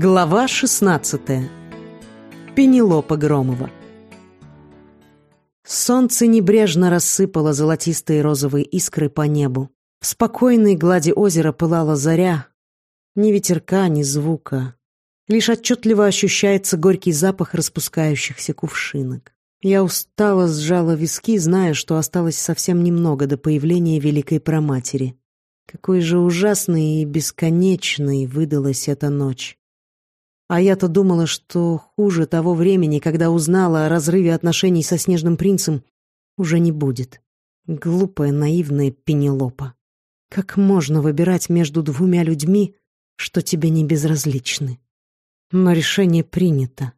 Глава 16. Пенелопа Громова. Солнце небрежно рассыпало золотистые розовые искры по небу. В спокойной глади озера пылала заря. Ни ветерка, ни звука. Лишь отчетливо ощущается горький запах распускающихся кувшинок. Я устало сжала виски, зная, что осталось совсем немного до появления Великой Проматери. Какой же ужасной и бесконечной выдалась эта ночь. А я-то думала, что хуже того времени, когда узнала о разрыве отношений со Снежным принцем, уже не будет. Глупая, наивная Пенелопа. Как можно выбирать между двумя людьми, что тебе не безразличны? Но решение принято.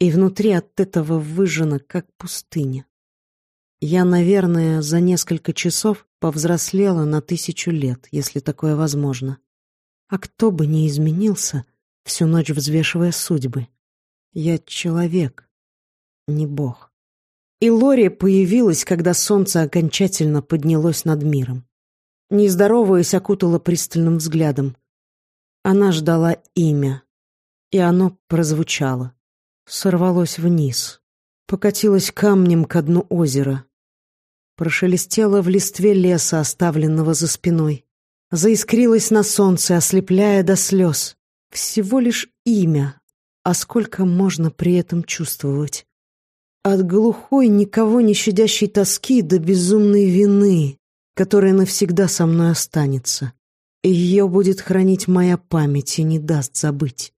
И внутри от этого выжжено, как пустыня. Я, наверное, за несколько часов повзрослела на тысячу лет, если такое возможно. А кто бы ни изменился — всю ночь взвешивая судьбы. Я человек, не бог. И Лори появилась, когда солнце окончательно поднялось над миром. Не здороваясь, окутала пристальным взглядом. Она ждала имя, и оно прозвучало. Сорвалось вниз, покатилось камнем ко дну озера. Прошелестело в листве леса, оставленного за спиной. Заискрилось на солнце, ослепляя до слез. Всего лишь имя, а сколько можно при этом чувствовать? От глухой, никого не щадящей тоски до безумной вины, которая навсегда со мной останется. Ее будет хранить моя память и не даст забыть.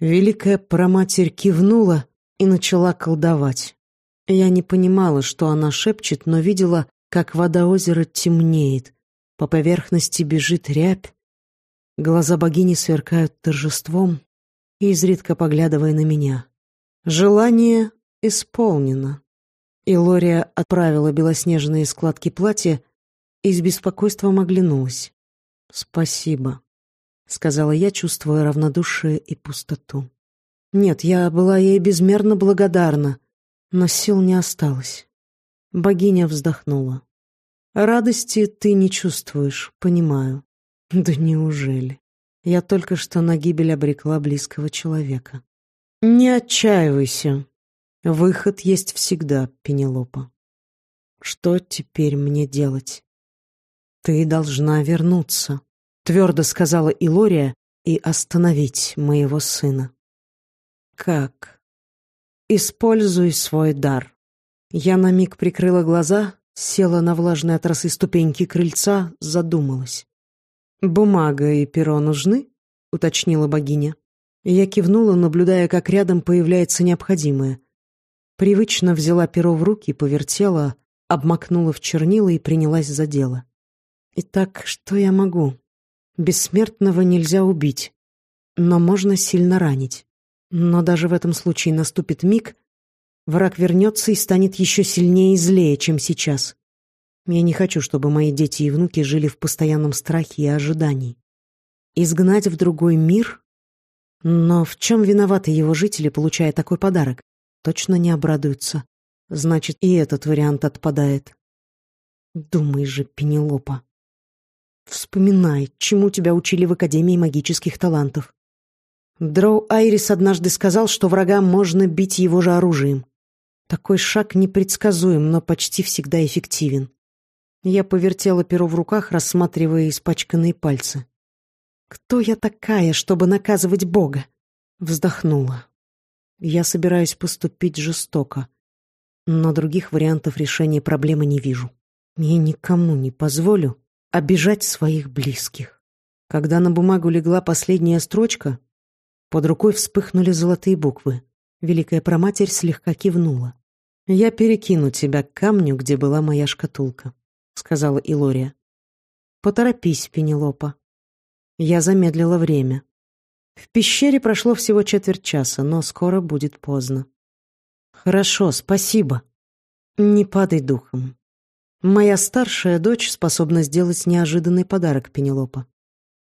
Великая проматерь кивнула и начала колдовать. Я не понимала, что она шепчет, но видела, как вода озера темнеет. По поверхности бежит рябь, Глаза богини сверкают торжеством, изредка поглядывая на меня. Желание исполнено. И Лория отправила белоснежные складки платья и с беспокойством оглянулась. «Спасибо», — сказала я, чувствуя равнодушие и пустоту. Нет, я была ей безмерно благодарна, но сил не осталось. Богиня вздохнула. «Радости ты не чувствуешь, понимаю. Да неужели? Я только что на гибель обрекла близкого человека. Не отчаивайся. Выход есть всегда, Пенелопа. Что теперь мне делать? Ты должна вернуться, твердо сказала Илория, и остановить моего сына. Как? Используй свой дар. Я на миг прикрыла глаза, села на влажные от ступеньки крыльца, задумалась. «Бумага и перо нужны?» — уточнила богиня. Я кивнула, наблюдая, как рядом появляется необходимое. Привычно взяла перо в руки, повертела, обмакнула в чернила и принялась за дело. «Итак, что я могу? Бессмертного нельзя убить, но можно сильно ранить. Но даже в этом случае наступит миг, враг вернется и станет еще сильнее и злее, чем сейчас. Я не хочу, чтобы мои дети и внуки жили в постоянном страхе и ожидании. Изгнать в другой мир? Но в чем виноваты его жители, получая такой подарок? Точно не обрадуются. Значит, и этот вариант отпадает. Думай же, Пенелопа. Вспоминай, чему тебя учили в Академии магических талантов. Дроу Айрис однажды сказал, что врага можно бить его же оружием. Такой шаг непредсказуем, но почти всегда эффективен. Я повертела перо в руках, рассматривая испачканные пальцы. «Кто я такая, чтобы наказывать Бога?» Вздохнула. «Я собираюсь поступить жестоко, но других вариантов решения проблемы не вижу. Я никому не позволю обижать своих близких». Когда на бумагу легла последняя строчка, под рукой вспыхнули золотые буквы. Великая проматерь слегка кивнула. «Я перекину тебя к камню, где была моя шкатулка». — сказала Илория. «Поторопись, Пенелопа». Я замедлила время. В пещере прошло всего четверть часа, но скоро будет поздно. «Хорошо, спасибо. Не падай духом. Моя старшая дочь способна сделать неожиданный подарок Пенелопа.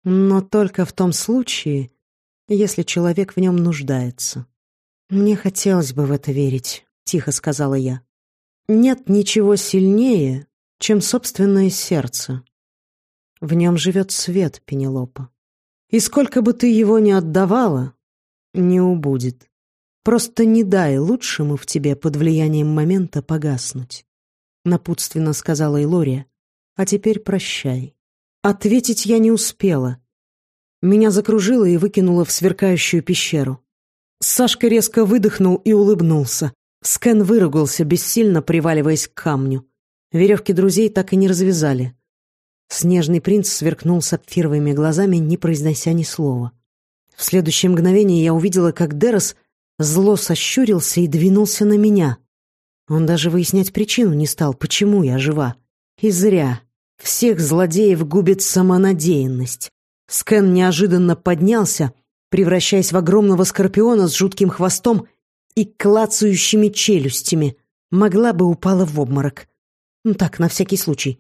Но только в том случае, если человек в нем нуждается. Мне хотелось бы в это верить», — тихо сказала я. «Нет ничего сильнее, чем собственное сердце. В нем живет свет, Пенелопа. И сколько бы ты его ни отдавала, Не убудет. Просто не дай лучшему в тебе под влиянием момента погаснуть. Напутственно сказала Илория. А теперь прощай. Ответить я не успела. Меня закружило и выкинуло в сверкающую пещеру. Сашка резко выдохнул и улыбнулся. Скэн выругался, бессильно приваливаясь к камню. Веревки друзей так и не развязали. Снежный принц сверкнул сапфировыми глазами, не произнося ни слова. В следующее мгновение я увидела, как Дерос зло сощурился и двинулся на меня. Он даже выяснять причину не стал, почему я жива. И зря. Всех злодеев губит самонадеянность. Скэн неожиданно поднялся, превращаясь в огромного скорпиона с жутким хвостом и клацающими челюстями. Могла бы упала в обморок. Ну так, на всякий случай.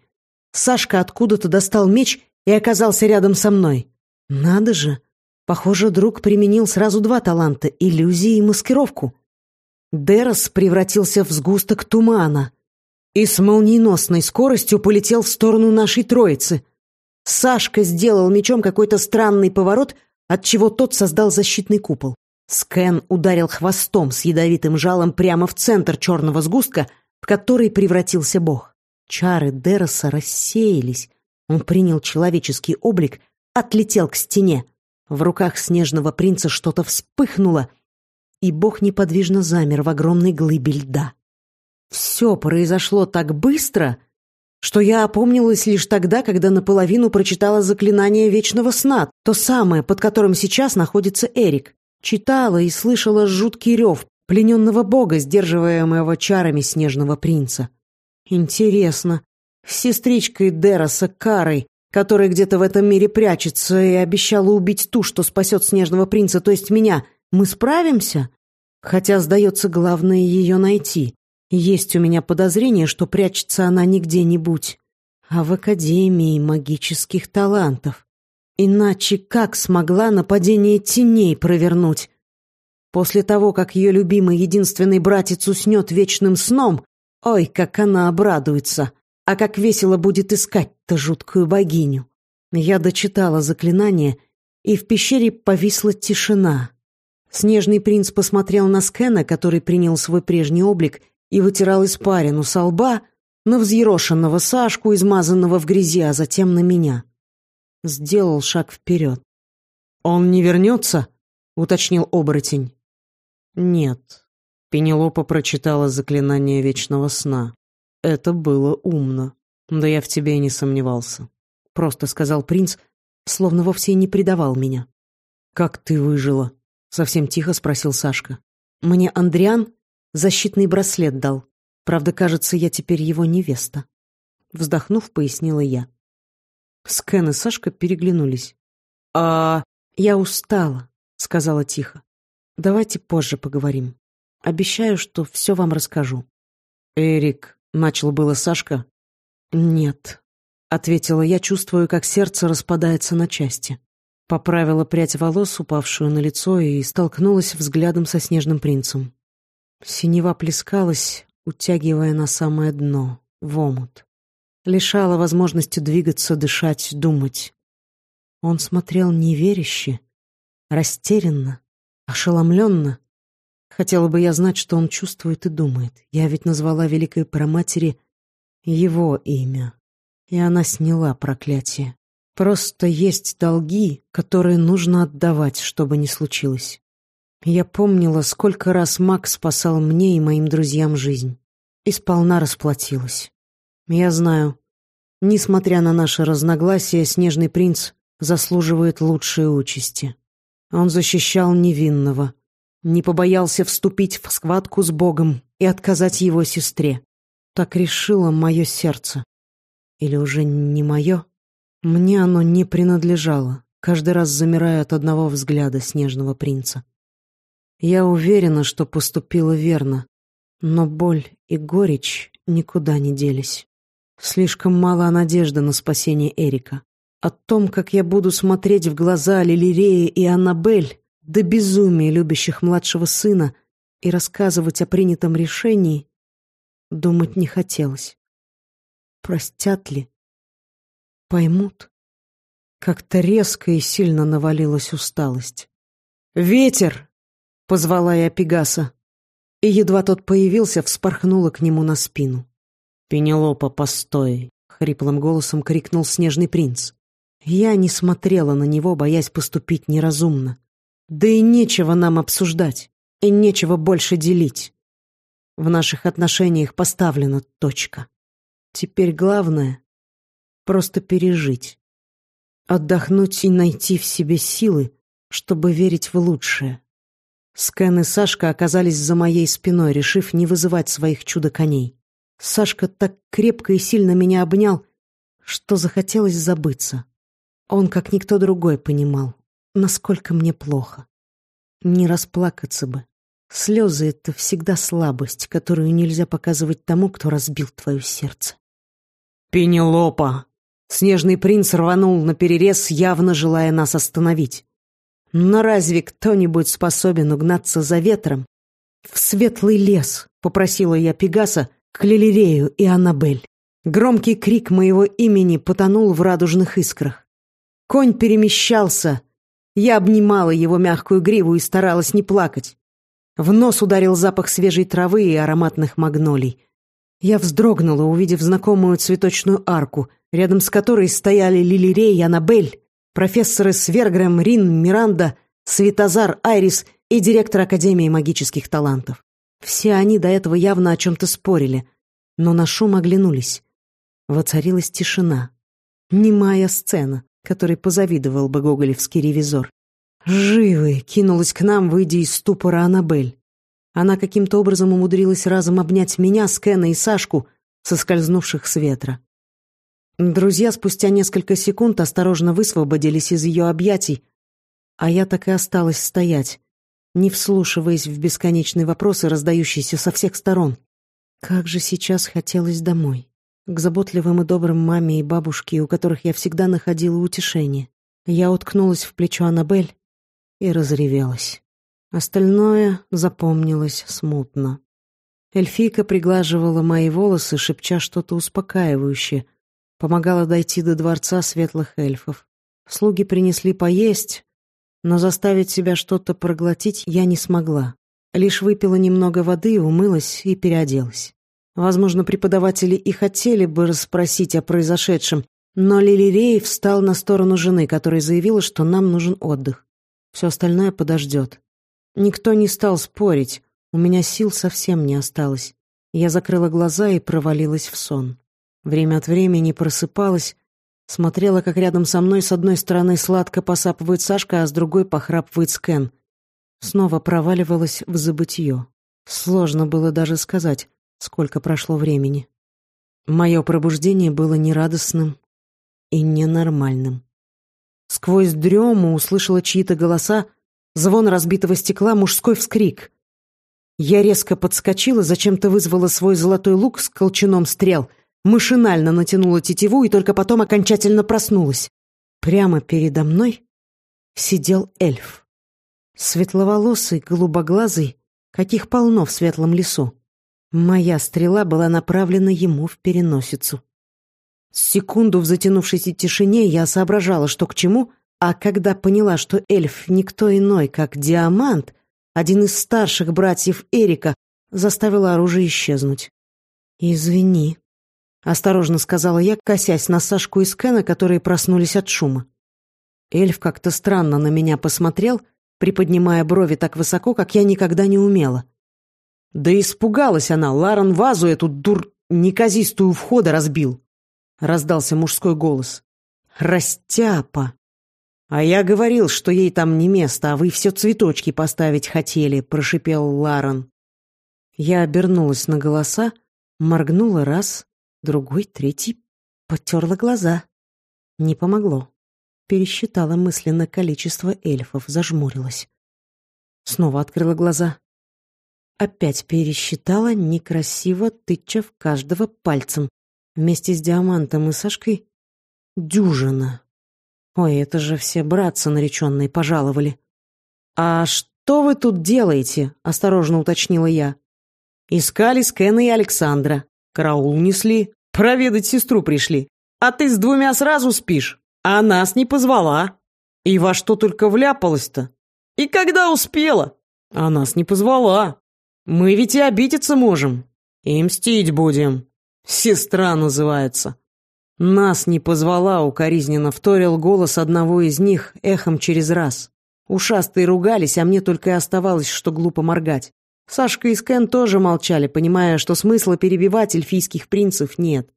Сашка откуда-то достал меч и оказался рядом со мной. Надо же. Похоже, друг применил сразу два таланта — иллюзии и маскировку. Дерос превратился в сгусток тумана и с молниеносной скоростью полетел в сторону нашей троицы. Сашка сделал мечом какой-то странный поворот, отчего тот создал защитный купол. Скэн ударил хвостом с ядовитым жалом прямо в центр черного сгустка, в который превратился бог. Чары Дероса рассеялись. Он принял человеческий облик, отлетел к стене. В руках снежного принца что-то вспыхнуло, и бог неподвижно замер в огромной глыбе льда. Все произошло так быстро, что я опомнилась лишь тогда, когда наполовину прочитала заклинание Вечного Сна, то самое, под которым сейчас находится Эрик. Читала и слышала жуткий рев плененного бога, сдерживаемого чарами Снежного Принца. Интересно, с сестричкой Дероса Карой, которая где-то в этом мире прячется и обещала убить ту, что спасет Снежного Принца, то есть меня, мы справимся? Хотя, сдается, главное ее найти. Есть у меня подозрение, что прячется она не где-нибудь, а в Академии магических талантов. Иначе как смогла нападение теней провернуть? После того, как ее любимый единственный братец уснет вечным сном, Ой, как она обрадуется! А как весело будет искать-то жуткую богиню! Я дочитала заклинание, и в пещере повисла тишина. Снежный принц посмотрел на Скена, который принял свой прежний облик и вытирал испарину со лба, на взъерошенного Сашку, измазанного в грязи, а затем на меня. Сделал шаг вперед. «Он не вернется?» — уточнил оборотень. «Нет», Пенелопа прочитала заклинание вечного сна. Это было умно. Да я в тебе и не сомневался. Просто сказал принц, словно вовсе не предавал меня. «Как ты выжила?» — совсем тихо спросил Сашка. «Мне Андриан защитный браслет дал. Правда, кажется, я теперь его невеста». Вздохнув, пояснила я. Скэн и Сашка переглянулись. «А...» «Я устала», — сказала тихо. «Давайте позже поговорим». Обещаю, что все вам расскажу». «Эрик», — начал было Сашка. «Нет», — ответила я, чувствуя, как сердце распадается на части. Поправила прядь волос, упавшую на лицо, и столкнулась взглядом со снежным принцем. Синева плескалась, утягивая на самое дно, в омут. Лишала возможности двигаться, дышать, думать. Он смотрел неверяще, растерянно, ошеломленно. Хотела бы я знать, что он чувствует и думает. Я ведь назвала Великой Проматери его имя. И она сняла проклятие. Просто есть долги, которые нужно отдавать, чтобы не случилось. Я помнила, сколько раз Мак спасал мне и моим друзьям жизнь. И сполна расплатилась. Я знаю, несмотря на наши разногласия, Снежный принц заслуживает лучшей участи. Он защищал невинного, не побоялся вступить в схватку с Богом и отказать его сестре. Так решило мое сердце. Или уже не мое? Мне оно не принадлежало, каждый раз замирая от одного взгляда снежного принца. Я уверена, что поступила верно, но боль и горечь никуда не делись. Слишком мало надежды на спасение Эрика. О том, как я буду смотреть в глаза Лилиреи и Аннабель, до безумия любящих младшего сына и рассказывать о принятом решении, думать не хотелось. Простят ли? Поймут? Как-то резко и сильно навалилась усталость. «Ветер!» позвала я Пегаса. И едва тот появился, вспорхнула к нему на спину. «Пенелопа, постой!» — хриплым голосом крикнул снежный принц. Я не смотрела на него, боясь поступить неразумно. Да и нечего нам обсуждать, и нечего больше делить. В наших отношениях поставлена точка. Теперь главное — просто пережить. Отдохнуть и найти в себе силы, чтобы верить в лучшее. Скэн и Сашка оказались за моей спиной, решив не вызывать своих чудо-коней. Сашка так крепко и сильно меня обнял, что захотелось забыться. Он, как никто другой, понимал, насколько мне плохо. Не расплакаться бы. Слезы — это всегда слабость, которую нельзя показывать тому, кто разбил твое сердце. «Пенелопа!» Снежный принц рванул на перерез, явно желая нас остановить. Но разве кто-нибудь способен угнаться за ветром? «В светлый лес!» — попросила я Пегаса, Клелерею и Аннабель. Громкий крик моего имени потонул в радужных искрах. Конь перемещался. Я обнимала его мягкую гриву и старалась не плакать. В нос ударил запах свежей травы и ароматных магнолий. Я вздрогнула, увидев знакомую цветочную арку, рядом с которой стояли Лилирей и Аннабель, профессоры Свергрэм, Рин, Миранда, Светозар, Айрис и директор Академии магических талантов. Все они до этого явно о чем-то спорили, но на шум оглянулись. Воцарилась тишина. Немая сцена который позавидовал бы гоголевский ревизор. «Живы!» — кинулась к нам, выйдя из ступора Аннабель. Она каким-то образом умудрилась разом обнять меня, Скена и Сашку, соскользнувших с ветра. Друзья спустя несколько секунд осторожно высвободились из ее объятий, а я так и осталась стоять, не вслушиваясь в бесконечные вопросы, раздающиеся со всех сторон. Как же сейчас хотелось домой к заботливым и добрым маме и бабушке, у которых я всегда находила утешение. Я уткнулась в плечо Аннабель и разревелась. Остальное запомнилось смутно. Эльфийка приглаживала мои волосы, шепча что-то успокаивающее, помогала дойти до дворца светлых эльфов. Слуги принесли поесть, но заставить себя что-то проглотить я не смогла. Лишь выпила немного воды, умылась и переоделась. Возможно, преподаватели и хотели бы расспросить о произошедшем, но Лилирей встал на сторону жены, которая заявила, что нам нужен отдых. Все остальное подождет. Никто не стал спорить, у меня сил совсем не осталось. Я закрыла глаза и провалилась в сон. Время от времени просыпалась, смотрела, как рядом со мной с одной стороны сладко посапывает Сашка, а с другой похрапывает Скэн. Снова проваливалась в забытье. Сложно было даже сказать, сколько прошло времени. Мое пробуждение было нерадостным и ненормальным. Сквозь дрему услышала чьи-то голоса, звон разбитого стекла, мужской вскрик. Я резко подскочила, зачем-то вызвала свой золотой лук с колчаном стрел, машинально натянула тетиву и только потом окончательно проснулась. Прямо передо мной сидел эльф. Светловолосый, голубоглазый, каких полно в светлом лесу. Моя стрела была направлена ему в переносицу. Секунду в затянувшейся тишине я соображала, что к чему, а когда поняла, что эльф никто иной, как Диамант, один из старших братьев Эрика, заставила оружие исчезнуть. «Извини», — осторожно сказала я, косясь на Сашку и Скена, которые проснулись от шума. Эльф как-то странно на меня посмотрел, приподнимая брови так высоко, как я никогда не умела. Да испугалась она, Ларен вазу эту дур... неказистую входа разбил. Раздался мужской голос. Растяпа. А я говорил, что ей там не место, а вы все цветочки поставить хотели, прошипел Ларен. Я обернулась на голоса, моргнула раз, другой, третий, потерла глаза. Не помогло. Пересчитала мысленно количество эльфов, зажмурилась. Снова открыла глаза. Опять пересчитала, некрасиво тыча в каждого пальцем. Вместе с Диамантом и Сашкой дюжина. Ой, это же все братцы нареченные пожаловали. «А что вы тут делаете?» — осторожно уточнила я. «Искали Скена и Александра. Караул несли. Проведать сестру пришли. А ты с двумя сразу спишь, а нас не позвала. И во что только вляпалась-то? И когда успела?» А нас не позвала. Мы ведь и обидеться можем. И мстить будем. Сестра называется. Нас не позвала, укоризненно вторил голос одного из них эхом через раз. Ушастые ругались, а мне только и оставалось, что глупо моргать. Сашка и Скэн тоже молчали, понимая, что смысла перебивать эльфийских принцев нет.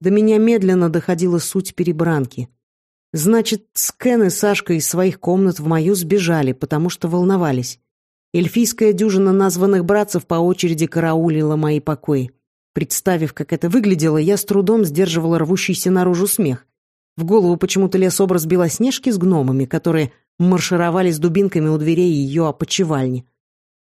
До меня медленно доходила суть перебранки. Значит, Скэн и Сашка из своих комнат в мою сбежали, потому что волновались. Эльфийская дюжина названных братцев по очереди караулила мои покои. Представив, как это выглядело, я с трудом сдерживала рвущийся наружу смех. В голову почему-то лез образ Белоснежки с гномами, которые маршировали с дубинками у дверей ее опочивальни.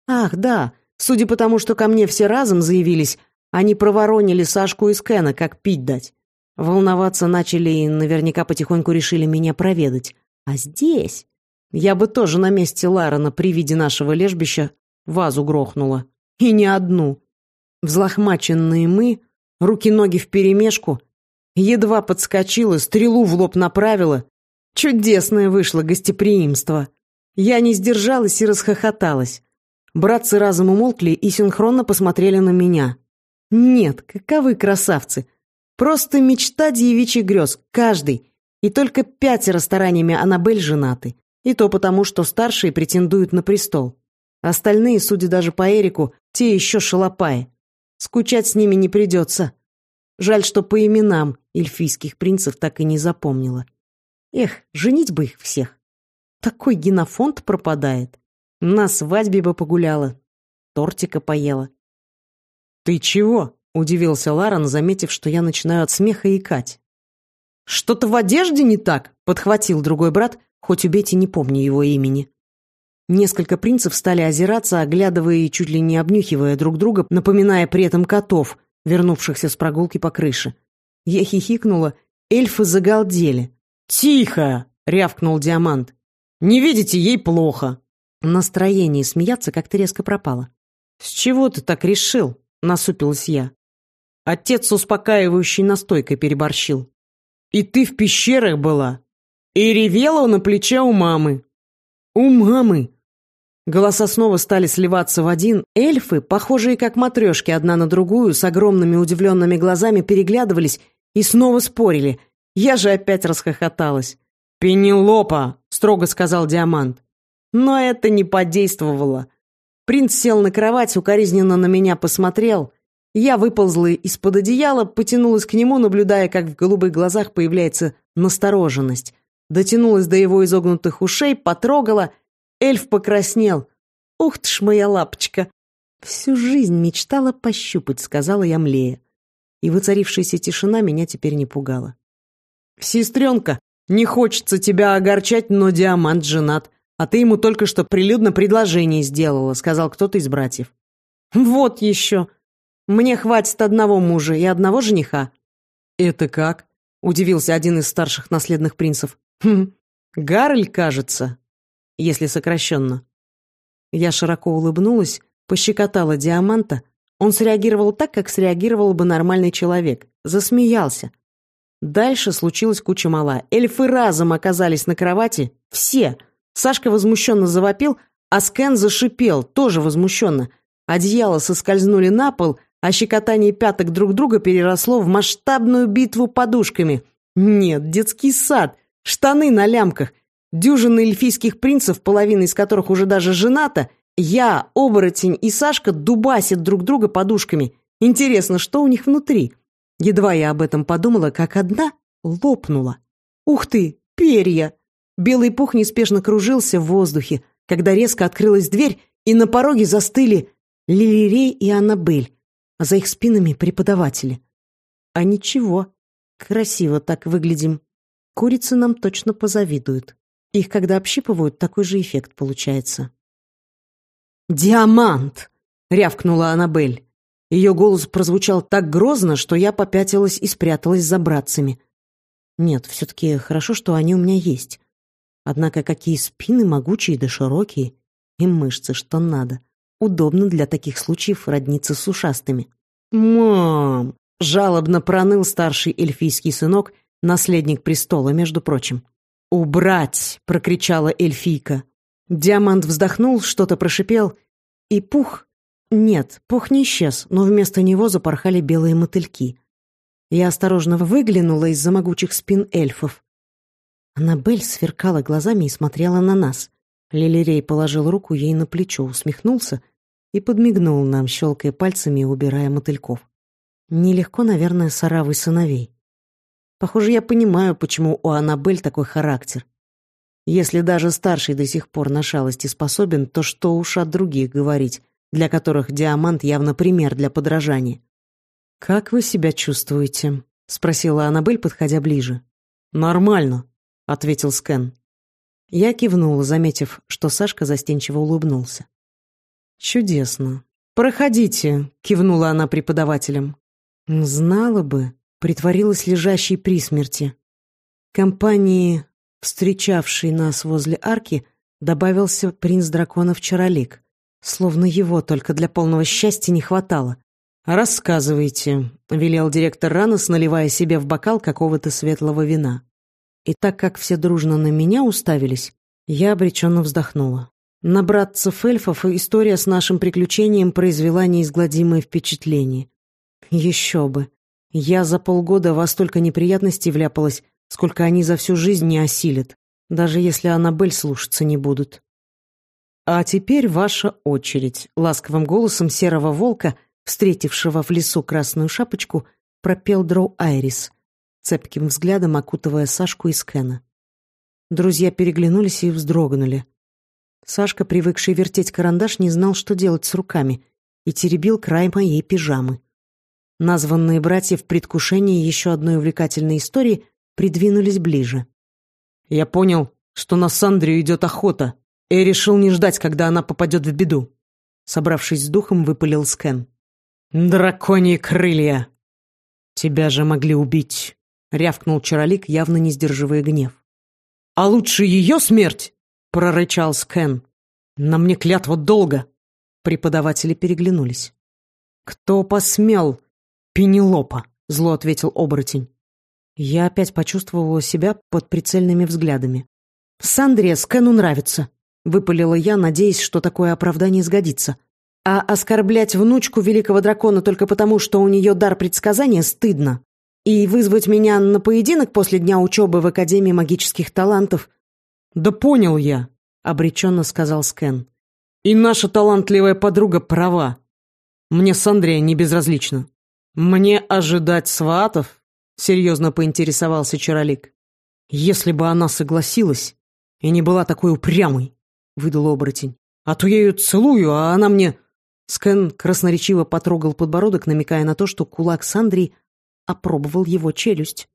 Ах, да, судя по тому, что ко мне все разом заявились, они проворонили Сашку и Скена, как пить дать. Волноваться начали и наверняка потихоньку решили меня проведать. А здесь... Я бы тоже на месте Ларена при виде нашего лежбища вазу грохнула. И не одну. Взлохмаченные мы, руки-ноги вперемешку, едва подскочила, стрелу в лоб направила. Чудесное вышло гостеприимство. Я не сдержалась и расхохоталась. Братцы разом умолкли и синхронно посмотрели на меня. Нет, каковы красавцы. Просто мечта девичьих грез, каждый. И только пятеро стараниями Аннабель женаты. И то потому, что старшие претендуют на престол. Остальные, судя даже по Эрику, те еще шалопаи. Скучать с ними не придется. Жаль, что по именам эльфийских принцев так и не запомнила. Эх, женить бы их всех. Такой генофонд пропадает. На свадьбе бы погуляла, тортика поела. «Ты чего?» — удивился Ларан, заметив, что я начинаю от смеха икать. «Что-то в одежде не так?» — подхватил другой брат, хоть убейте, не помню его имени. Несколько принцев стали озираться, оглядывая и чуть ли не обнюхивая друг друга, напоминая при этом котов, вернувшихся с прогулки по крыше. Я хихикнула, эльфы загалдели. «Тихо!» — рявкнул Диамант. «Не видите, ей плохо!» Настроение смеяться как-то резко пропало. «С чего ты так решил?» — насупилась я. Отец успокаивающей настойкой переборщил. «И ты в пещерах была?» И ревела на плече у мамы. «У мамы!» Голоса снова стали сливаться в один. Эльфы, похожие как матрешки одна на другую, с огромными удивленными глазами переглядывались и снова спорили. Я же опять расхохоталась. «Пенелопа!» — строго сказал Диамант. Но это не подействовало. Принц сел на кровать, укоризненно на меня посмотрел. Я выползла из-под одеяла, потянулась к нему, наблюдая, как в голубых глазах появляется настороженность. Дотянулась до его изогнутых ушей, потрогала — Эльф покраснел. «Ух ты ж моя лапочка!» «Всю жизнь мечтала пощупать», — сказала я млея. И воцарившаяся тишина меня теперь не пугала. «Сестренка, не хочется тебя огорчать, но Диамант женат, а ты ему только что прилюдно предложение сделала», — сказал кто-то из братьев. «Вот еще! Мне хватит одного мужа и одного жениха». «Это как?» — удивился один из старших наследных принцев. «Хм, Гарль, кажется если сокращенно. Я широко улыбнулась, пощекотала диаманта. Он среагировал так, как среагировал бы нормальный человек. Засмеялся. Дальше случилась куча мала. Эльфы разом оказались на кровати. Все. Сашка возмущенно завопил, а Скэн зашипел, тоже возмущенно. Одеяла соскользнули на пол, а щекотание пяток друг друга переросло в масштабную битву подушками. Нет, детский сад, штаны на лямках, Дюжины эльфийских принцев, половина из которых уже даже жената, я, оборотень и Сашка дубасят друг друга подушками. Интересно, что у них внутри? Едва я об этом подумала, как одна лопнула. Ух ты, перья! Белый пух неспешно кружился в воздухе, когда резко открылась дверь, и на пороге застыли Лилирей и Аннабель, а за их спинами преподаватели. А ничего, красиво так выглядим. Курицы нам точно позавидуют. Их когда общипывают, такой же эффект получается. «Диамант!» — рявкнула Аннабель. Ее голос прозвучал так грозно, что я попятилась и спряталась за братцами. Нет, все-таки хорошо, что они у меня есть. Однако какие спины могучие да широкие, и мышцы, что надо. Удобно для таких случаев родниться с ушастыми. «Мам!» — жалобно проныл старший эльфийский сынок, наследник престола, между прочим. «Убрать!» — прокричала эльфийка. Диамант вздохнул, что-то прошипел, и пух... Нет, пух не исчез, но вместо него запорхали белые мотыльки. Я осторожно выглянула из-за могучих спин эльфов. Аннабель сверкала глазами и смотрела на нас. Лилирей положил руку ей на плечо, усмехнулся и подмигнул нам, щелкая пальцами и убирая мотыльков. Нелегко, наверное, с оравой сыновей. Похоже, я понимаю, почему у Аннабель такой характер. Если даже старший до сих пор на шалости способен, то что уж от других говорить, для которых диамант явно пример для подражания. «Как вы себя чувствуете?» — спросила Аннабель, подходя ближе. «Нормально», — ответил Скэн. Я кивнула, заметив, что Сашка застенчиво улыбнулся. «Чудесно. Проходите», — кивнула она преподавателям. «Знала бы», — притворилась лежащей при смерти. Компании, встречавшей нас возле арки, добавился принц драконов Чаролик. Словно его только для полного счастья не хватало. «Рассказывайте», — велел директор Ранос, наливая себе в бокал какого-то светлого вина. И так как все дружно на меня уставились, я обреченно вздохнула. На братцев эльфов история с нашим приключением произвела неизгладимое впечатление. Еще бы. Я за полгода во столько неприятностей вляпалась, сколько они за всю жизнь не осилят, даже если Аннабель слушаться не будут. «А теперь ваша очередь», — ласковым голосом серого волка, встретившего в лесу красную шапочку, пропел Дроу Айрис, цепким взглядом окутывая Сашку и Скена. Друзья переглянулись и вздрогнули. Сашка, привыкший вертеть карандаш, не знал, что делать с руками, и теребил край моей пижамы. Названные братья в предвкушении еще одной увлекательной истории придвинулись ближе. «Я понял, что на Сандрию идет охота, и решил не ждать, когда она попадет в беду», собравшись с духом, выпалил Скэн. «Драконьи крылья!» «Тебя же могли убить!» — рявкнул Чаролик, явно не сдерживая гнев. «А лучше ее смерть!» — прорычал Скэн. «На мне клятва долго!» Преподаватели переглянулись. «Кто посмел?» «Пенелопа!» — зло ответил оборотень. Я опять почувствовала себя под прицельными взглядами. «Сандрия Скэну нравится!» — выпалила я, надеясь, что такое оправдание сгодится. «А оскорблять внучку великого дракона только потому, что у нее дар предсказания, стыдно!» и вызвать меня на поединок после дня учебы в Академии магических талантов?» «Да понял я», — обреченно сказал Скэн. «И наша талантливая подруга права. Мне с Андреем не безразлично. Мне ожидать сватов?» — серьезно поинтересовался Чаролик. «Если бы она согласилась и не была такой упрямой», — выдал оборотень. «А то я ее целую, а она мне...» Скэн красноречиво потрогал подбородок, намекая на то, что кулак Сандрии опробовал его челюсть.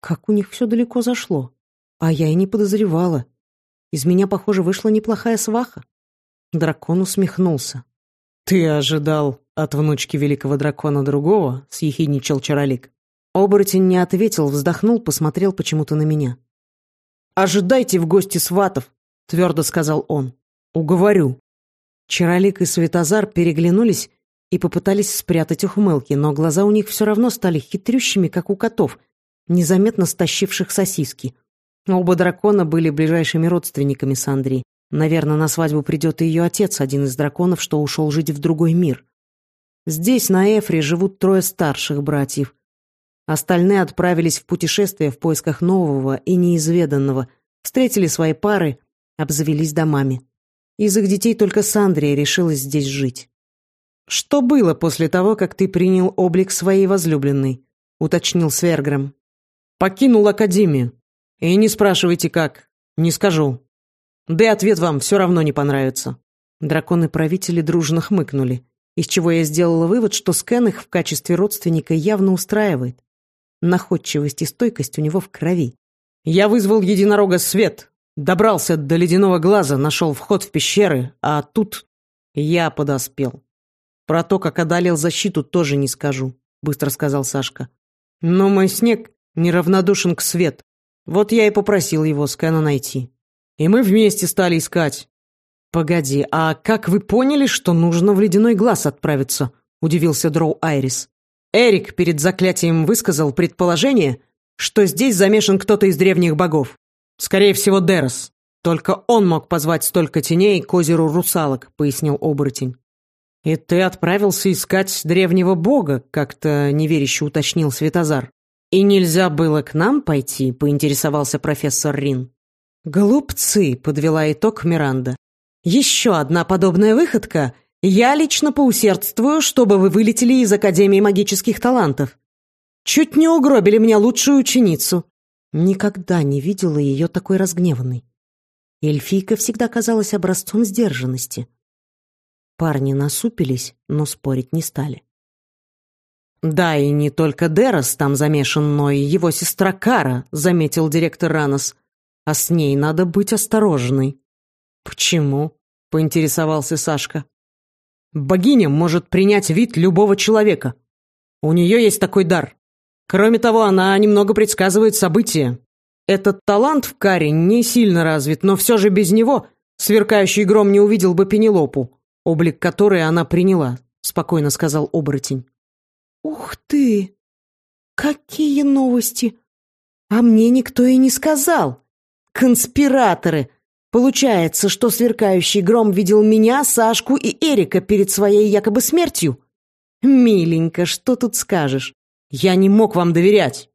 Как у них все далеко зашло. А я и не подозревала. Из меня, похоже, вышла неплохая сваха. Дракон усмехнулся. «Ты ожидал от внучки великого дракона другого?» — съехидничал Чаролик. Оборотень не ответил, вздохнул, посмотрел почему-то на меня. «Ожидайте в гости сватов», — твердо сказал он. «Уговорю». Чаролик и Светозар переглянулись и попытались спрятать ухмылки, но глаза у них все равно стали хитрющими, как у котов, незаметно стащивших сосиски. Оба дракона были ближайшими родственниками Сандри. Наверное, на свадьбу придет и ее отец, один из драконов, что ушел жить в другой мир. Здесь, на Эфре, живут трое старших братьев. Остальные отправились в путешествие в поисках нового и неизведанного, встретили свои пары, обзавелись домами. Из их детей только Сандрия решилась здесь жить. «Что было после того, как ты принял облик своей возлюбленной?» — уточнил Сверграм. «Покинул Академию. И не спрашивайте, как. Не скажу. Да и ответ вам все равно не понравится». Драконы-правители дружно хмыкнули, из чего я сделала вывод, что Скэн их в качестве родственника явно устраивает. Находчивость и стойкость у него в крови. «Я вызвал единорога Свет, добрался до ледяного глаза, нашел вход в пещеры, а тут я подоспел». «Про то, как одолел защиту, тоже не скажу», — быстро сказал Сашка. «Но мой снег неравнодушен к свет. Вот я и попросил его Скэна найти. И мы вместе стали искать». «Погоди, а как вы поняли, что нужно в ледяной глаз отправиться?» — удивился Дроу Айрис. Эрик перед заклятием высказал предположение, что здесь замешан кто-то из древних богов. Скорее всего, Дерос. Только он мог позвать столько теней к озеру русалок, пояснил оборотень. И ты отправился искать древнего бога, как-то неверяще уточнил Светозар. И нельзя было к нам пойти, поинтересовался профессор Рин. Глупцы, подвела итог Миранда. Еще одна подобная выходка, я лично поусердствую, чтобы вы вылетели из Академии магических талантов. Чуть не угробили меня лучшую ученицу. Никогда не видела ее такой разгневанной. Эльфийка всегда казалась образцом сдержанности. Парни насупились, но спорить не стали. «Да, и не только Дерос там замешан, но и его сестра Кара», — заметил директор Ранос. «А с ней надо быть осторожной». «Почему?» — поинтересовался Сашка. «Богиня может принять вид любого человека. У нее есть такой дар. Кроме того, она немного предсказывает события. Этот талант в Каре не сильно развит, но все же без него сверкающий гром не увидел бы Пенелопу, облик которой она приняла, спокойно сказал оборотень. Ух ты! Какие новости! А мне никто и не сказал. Конспираторы! Получается, что сверкающий гром видел меня, Сашку и Эрика перед своей якобы смертью? Миленько, что тут скажешь? Я не мог вам доверять.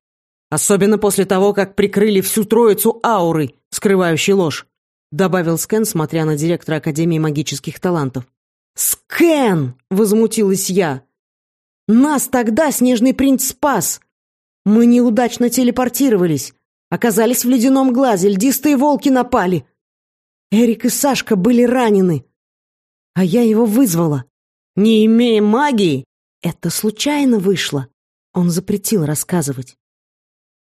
Особенно после того, как прикрыли всю троицу аурой, скрывающей ложь», добавил Скэн, смотря на директора Академии магических талантов. «Скэн!» — возмутилась я. «Нас тогда Снежный принц спас. Мы неудачно телепортировались, оказались в ледяном глазе, льдистые волки напали. Эрик и Сашка были ранены, а я его вызвала. Не имея магии, это случайно вышло. Он запретил рассказывать.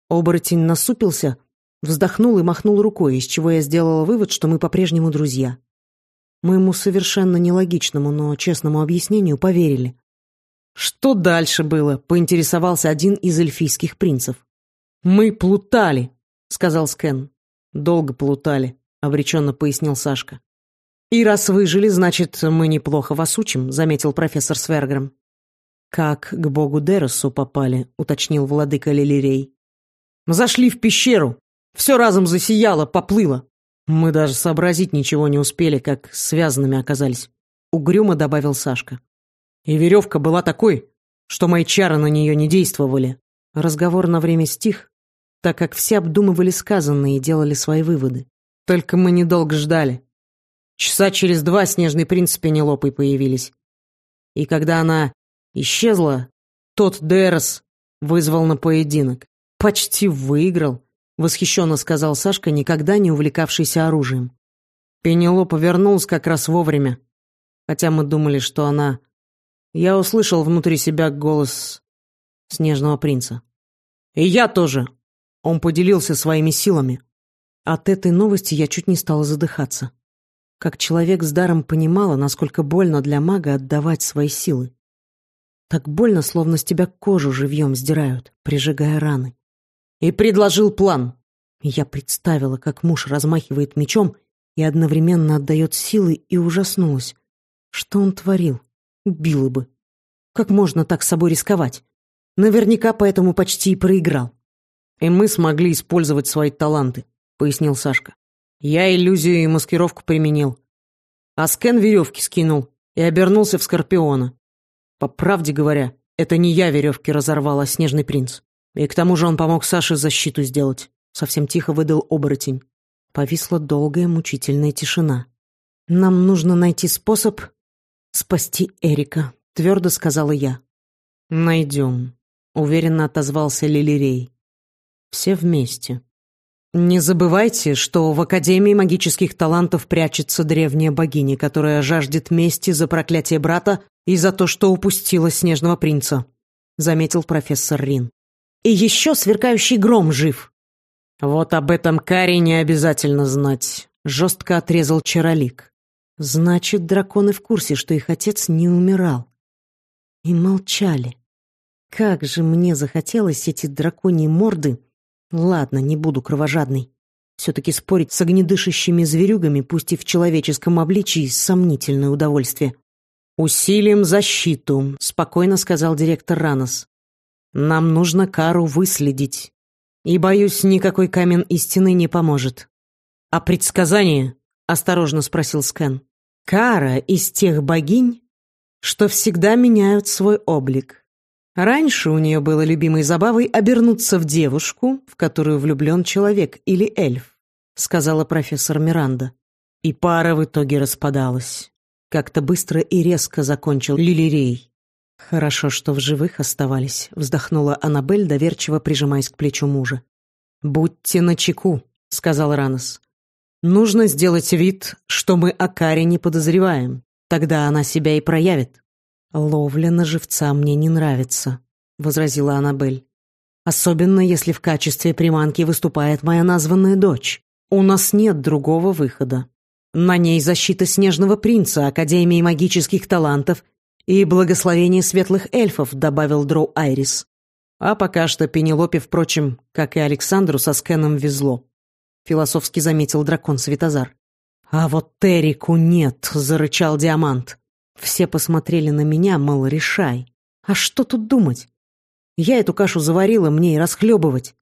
Оборотень насупился, вздохнул и махнул рукой, из чего я сделала вывод, что мы по-прежнему друзья. Моему совершенно нелогичному, но честному объяснению поверили. «Что дальше было?» — поинтересовался один из эльфийских принцев. «Мы плутали», — сказал Скэн. «Долго плутали», — обреченно пояснил Сашка. «И раз выжили, значит, мы неплохо вас учим», — заметил профессор Сверграм. «Как к богу Деросу попали», — уточнил владыка Лилирей. «Зашли в пещеру. Все разом засияло, поплыло. Мы даже сообразить ничего не успели, как связанными оказались», — угрюмо добавил Сашка. «И веревка была такой, что мои чары на нее не действовали». Разговор на время стих, так как все обдумывали сказанное и делали свои выводы. Только мы недолго ждали. Часа через два снежный принц с Пенелопой появились. И когда она Исчезла. Тот Дерс вызвал на поединок. Почти выиграл, восхищенно сказал Сашка, никогда не увлекавшийся оружием. Пенелопа вернулась как раз вовремя, хотя мы думали, что она... Я услышал внутри себя голос Снежного принца. И я тоже. Он поделился своими силами. От этой новости я чуть не стала задыхаться. Как человек с даром понимала, насколько больно для мага отдавать свои силы. Так больно, словно с тебя кожу живьем сдирают, прижигая раны. И предложил план. Я представила, как муж размахивает мечом и одновременно отдает силы, и ужаснулась. Что он творил? Убила бы. Как можно так с собой рисковать? Наверняка поэтому почти и проиграл. И мы смогли использовать свои таланты, пояснил Сашка. Я иллюзию и маскировку применил. А Скен веревки скинул и обернулся в Скорпиона. По правде говоря, это не я веревки разорвал, а снежный принц. И к тому же он помог Саше защиту сделать. Совсем тихо выдал оборотень. Повисла долгая мучительная тишина. «Нам нужно найти способ спасти Эрика», — твердо сказала я. «Найдем», — уверенно отозвался Лилирей. «Все вместе». Не забывайте, что в Академии магических талантов прячется древняя богиня, которая жаждет мести за проклятие брата и за то, что упустила снежного принца», — заметил профессор Рин. «И еще сверкающий гром жив». «Вот об этом Каре не обязательно знать», — жестко отрезал Чаролик. «Значит, драконы в курсе, что их отец не умирал». И молчали. Как же мне захотелось эти драконьи морды Ладно, не буду кровожадной. Все-таки спорить с огнедышащими зверюгами, пусть и в человеческом обличии, сомнительное удовольствие. «Усилим защиту», — спокойно сказал директор Ранос. «Нам нужно Кару выследить. И, боюсь, никакой камень истины не поможет. «А предсказание?» — осторожно спросил Скэн. «Кара из тех богинь, что всегда меняют свой облик. Раньше у нее было любимой забавой обернуться в девушку, в которую влюблен человек или эльф», — сказала профессор Миранда. И пара в итоге распадалась. Как-то быстро и резко закончил Лилирей. «Хорошо, что в живых оставались», — вздохнула Аннабель, доверчиво прижимаясь к плечу мужа. «Будьте начеку», — сказал Ранос. «Нужно сделать вид, что мы о Каре не подозреваем. Тогда она себя и проявит». «Ловля на живца мне не нравится», — возразила Аннабель. «Особенно, если в качестве приманки выступает моя названная дочь. У нас нет другого выхода. На ней защита Снежного Принца, Академии магических талантов «И благословение светлых эльфов», — добавил Дроу Айрис. А пока что Пенелопе, впрочем, как и Александру, со Скеном везло. Философски заметил дракон Светозар. «А вот Терику нет», — зарычал Диамант. Все посмотрели на меня, мол, решай. А что тут думать? Я эту кашу заварила, мне и расхлебывать.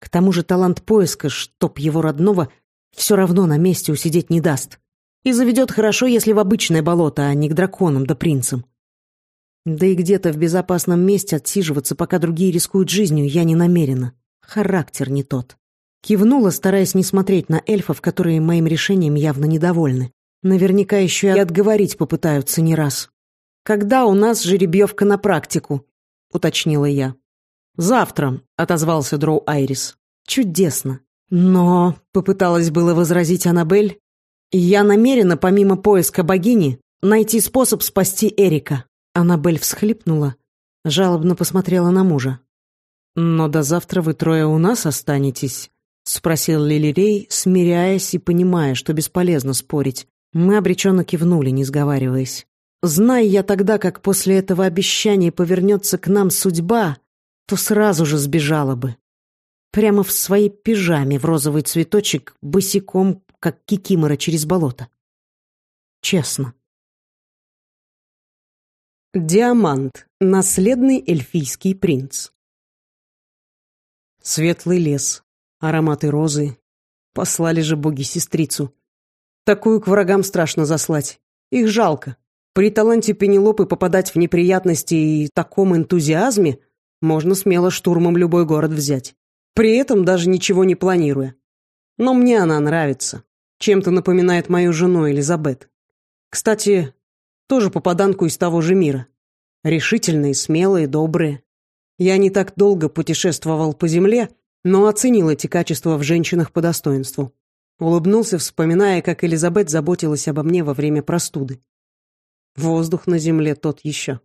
К тому же талант поиска, чтоб его родного, все равно на месте усидеть не даст. И заведет хорошо, если в обычное болото, а не к драконам да принцам. Да и где-то в безопасном месте отсиживаться, пока другие рискуют жизнью, я не намерена. Характер не тот. Кивнула, стараясь не смотреть на эльфов, которые моим решением явно недовольны. Наверняка еще и отговорить попытаются не раз. «Когда у нас жеребьевка на практику?» — уточнила я. «Завтра», — отозвался Дроу Айрис. «Чудесно». «Но», — попыталась было возразить Аннабель, «Я намерена, помимо поиска богини, найти способ спасти Эрика». Аннабель всхлипнула, жалобно посмотрела на мужа. «Но до завтра вы трое у нас останетесь?» — спросил Лилирей, смиряясь и понимая, что бесполезно спорить. Мы обреченно кивнули, не сговариваясь. Зная я тогда, как после этого обещания повернется к нам судьба, то сразу же сбежала бы. Прямо в своей пижаме в розовый цветочек, босиком как кикимора через болото. Честно. Диамант. Наследный эльфийский принц. Светлый лес. Ароматы розы. Послали же боги сестрицу. Такую к врагам страшно заслать. Их жалко. При таланте Пенелопы попадать в неприятности и таком энтузиазме можно смело штурмом любой город взять. При этом даже ничего не планируя. Но мне она нравится. Чем-то напоминает мою жену Элизабет. Кстати, тоже попаданку из того же мира. Решительные, смелые, добрые. Я не так долго путешествовал по земле, но оценил эти качества в женщинах по достоинству. Улыбнулся, вспоминая, как Элизабет заботилась обо мне во время простуды. Воздух на земле тот еще.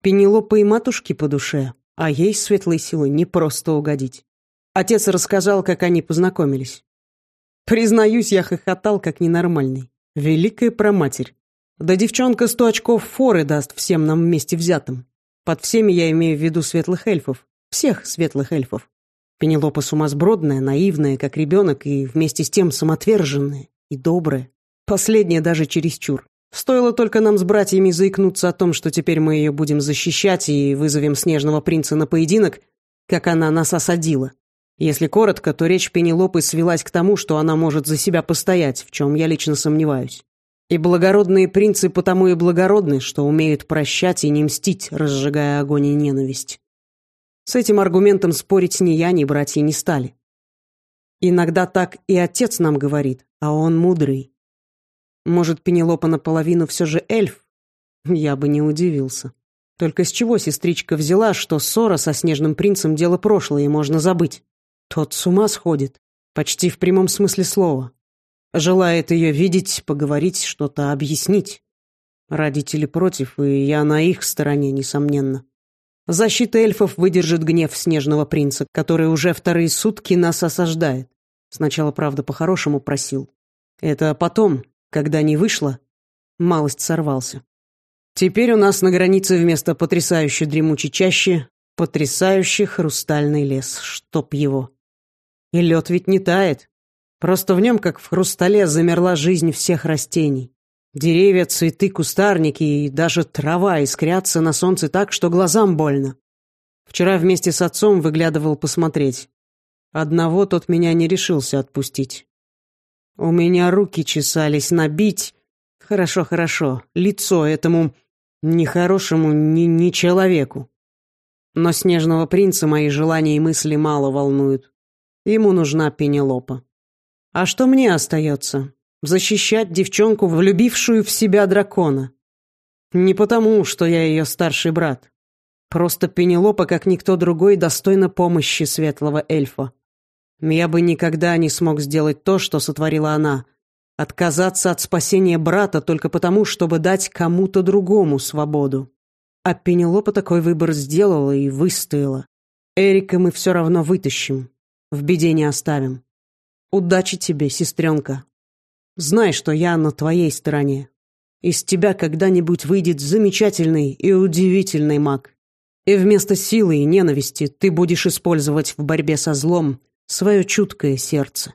Пенелопа и матушки по душе, а ей светлой силой не просто угодить. Отец рассказал, как они познакомились. Признаюсь, я хохотал как ненормальный. Великая проматерь. Да девчонка сто очков форы даст всем нам вместе взятым. Под всеми я имею в виду светлых эльфов. Всех светлых эльфов. Пенелопа сумасбродная, наивная, как ребенок, и вместе с тем самоотверженная и добрая. Последняя даже чересчур. Стоило только нам с братьями заикнуться о том, что теперь мы ее будем защищать и вызовем снежного принца на поединок, как она нас осадила. Если коротко, то речь Пенелопы свелась к тому, что она может за себя постоять, в чем я лично сомневаюсь. И благородные принцы потому и благородны, что умеют прощать и не мстить, разжигая огонь и ненависть. С этим аргументом спорить ни я, ни братья не стали. Иногда так и отец нам говорит, а он мудрый. Может, Пенелопа наполовину все же эльф? Я бы не удивился. Только с чего сестричка взяла, что ссора со снежным принцем дело прошлое и можно забыть? Тот с ума сходит, почти в прямом смысле слова. Желает ее видеть, поговорить, что-то объяснить. Родители против, и я на их стороне, несомненно. Защита эльфов выдержит гнев снежного принца, который уже вторые сутки нас осаждает. Сначала, правда, по-хорошему просил. Это потом, когда не вышло, малость сорвался. Теперь у нас на границе вместо потрясающей дремучей чащи потрясающий хрустальный лес, чтоб его. И лед ведь не тает. Просто в нем, как в хрустале, замерла жизнь всех растений. Деревья, цветы, кустарники и даже трава искрятся на солнце так, что глазам больно. Вчера вместе с отцом выглядывал посмотреть. Одного тот меня не решился отпустить. У меня руки чесались набить. Хорошо, хорошо, лицо этому нехорошему ни, ни человеку. Но снежного принца мои желания и мысли мало волнуют. Ему нужна Пенелопа. А что мне остается? Защищать девчонку, влюбившую в себя дракона. Не потому, что я ее старший брат. Просто Пенелопа, как никто другой, достойна помощи светлого эльфа. Я бы никогда не смог сделать то, что сотворила она. Отказаться от спасения брата только потому, чтобы дать кому-то другому свободу. А Пенелопа такой выбор сделала и выстояла. Эрика мы все равно вытащим. В беде не оставим. Удачи тебе, сестренка. Знай, что я на твоей стороне. Из тебя когда-нибудь выйдет замечательный и удивительный маг. И вместо силы и ненависти ты будешь использовать в борьбе со злом свое чуткое сердце.